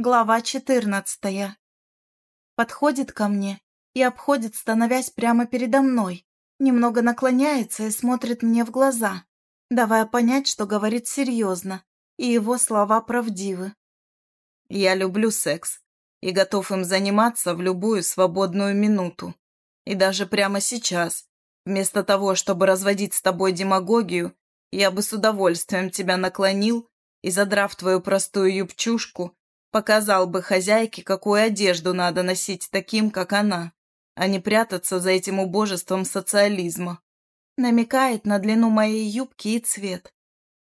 Глава четырнадцатая. Подходит ко мне и обходит, становясь прямо передо мной. Немного наклоняется и смотрит мне в глаза, давая понять, что говорит серьезно, и его слова правдивы. «Я люблю секс и готов им заниматься в любую свободную минуту. И даже прямо сейчас, вместо того, чтобы разводить с тобой демагогию, я бы с удовольствием тебя наклонил и, задрав твою простую юбчушку, Показал бы хозяйке, какую одежду надо носить таким, как она, а не прятаться за этим убожеством социализма. Намекает на длину моей юбки и цвет.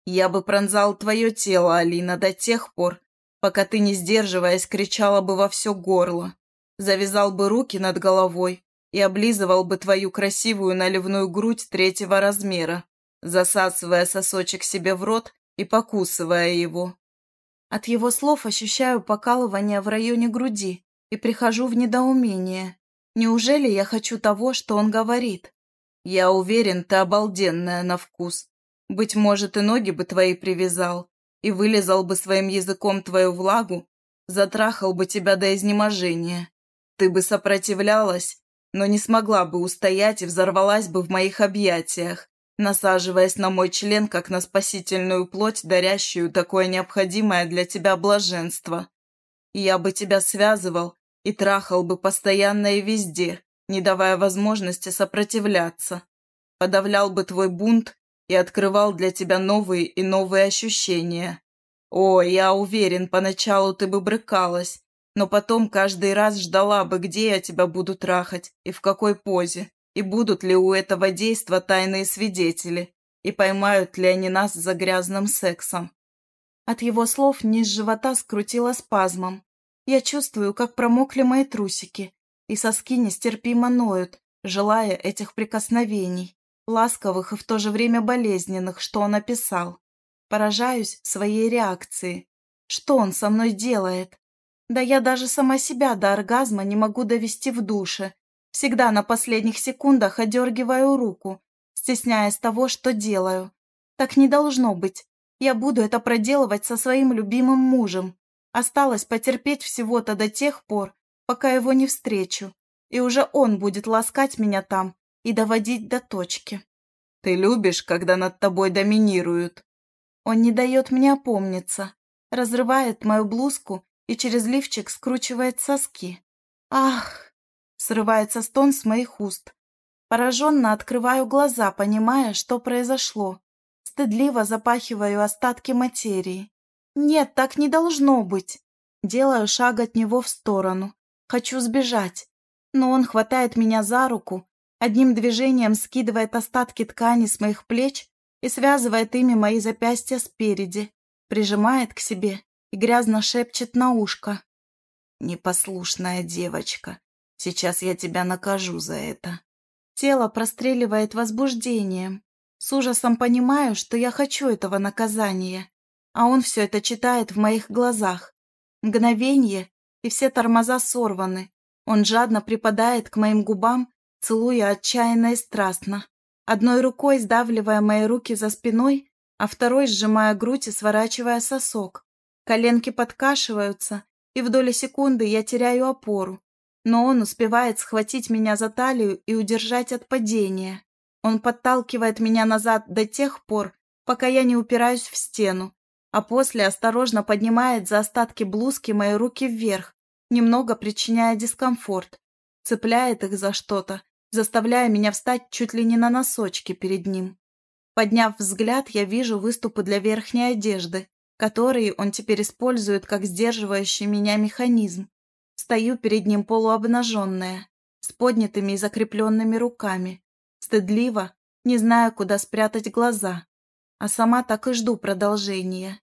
Я бы пронзал твое тело, Алина, до тех пор, пока ты, не сдерживаясь, кричала бы во все горло. Завязал бы руки над головой и облизывал бы твою красивую наливную грудь третьего размера, засасывая сосочек себе в рот и покусывая его. От его слов ощущаю покалывание в районе груди и прихожу в недоумение. Неужели я хочу того, что он говорит? Я уверен, ты обалденная на вкус. Быть может, и ноги бы твои привязал, и вылезал бы своим языком твою влагу, затрахал бы тебя до изнеможения. Ты бы сопротивлялась, но не смогла бы устоять и взорвалась бы в моих объятиях, насаживаясь на мой член, как на спасительную плоть, дарящую такое необходимое для тебя блаженство. Я бы тебя связывал и трахал бы постоянно и везде, не давая возможности сопротивляться. Подавлял бы твой бунт и открывал для тебя новые и новые ощущения. О, я уверен, поначалу ты бы брыкалась, но потом каждый раз ждала бы, где я тебя буду трахать и в какой позе. И будут ли у этого действа тайные свидетели? И поймают ли они нас за грязным сексом? От его слов низ живота скрутило спазмом. Я чувствую, как промокли мои трусики, и соски нестерпимо ноют, желая этих прикосновений, ласковых и в то же время болезненных, что он описал. Поражаюсь своей реакции. Что он со мной делает? Да я даже сама себя до оргазма не могу довести в душе, Всегда на последних секундах одергиваю руку, стесняясь того, что делаю. Так не должно быть. Я буду это проделывать со своим любимым мужем. Осталось потерпеть всего-то до тех пор, пока его не встречу. И уже он будет ласкать меня там и доводить до точки. Ты любишь, когда над тобой доминируют? Он не дает мне опомниться, разрывает мою блузку и через лифчик скручивает соски. Ах! Срывается стон с моих уст. Пораженно открываю глаза, понимая, что произошло. Стыдливо запахиваю остатки материи. Нет, так не должно быть. Делаю шаг от него в сторону. Хочу сбежать. Но он хватает меня за руку, одним движением скидывает остатки ткани с моих плеч и связывает ими мои запястья спереди, прижимает к себе и грязно шепчет на ушко. «Непослушная девочка, Сейчас я тебя накажу за это». Тело простреливает возбуждением. С ужасом понимаю, что я хочу этого наказания, а он все это читает в моих глазах. Мгновение, и все тормоза сорваны. Он жадно припадает к моим губам, целуя отчаянно и страстно. Одной рукой сдавливая мои руки за спиной, а второй сжимая грудь и сворачивая сосок. Коленки подкашиваются, и в доли секунды я теряю опору, но он успевает схватить меня за талию и удержать от падения. Он подталкивает меня назад до тех пор, пока я не упираюсь в стену, а после осторожно поднимает за остатки блузки мои руки вверх, немного причиняя дискомфорт, цепляет их за что-то, заставляя меня встать чуть ли не на носочки перед ним. Подняв взгляд, я вижу выступы для верхней одежды, которые он теперь использует как сдерживающий меня механизм. Стою перед ним полуобнаженная, с поднятыми и закрепленными руками, стыдливо, не зная, куда спрятать глаза, а сама так и жду продолжения.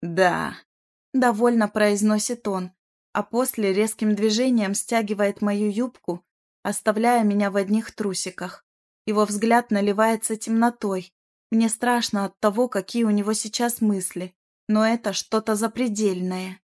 «Да», — довольно произносит он, а после резким движением стягивает мою юбку, оставляя меня в одних трусиках. Его взгляд наливается темнотой. Мне страшно от того, какие у него сейчас мысли, но это что-то запредельное.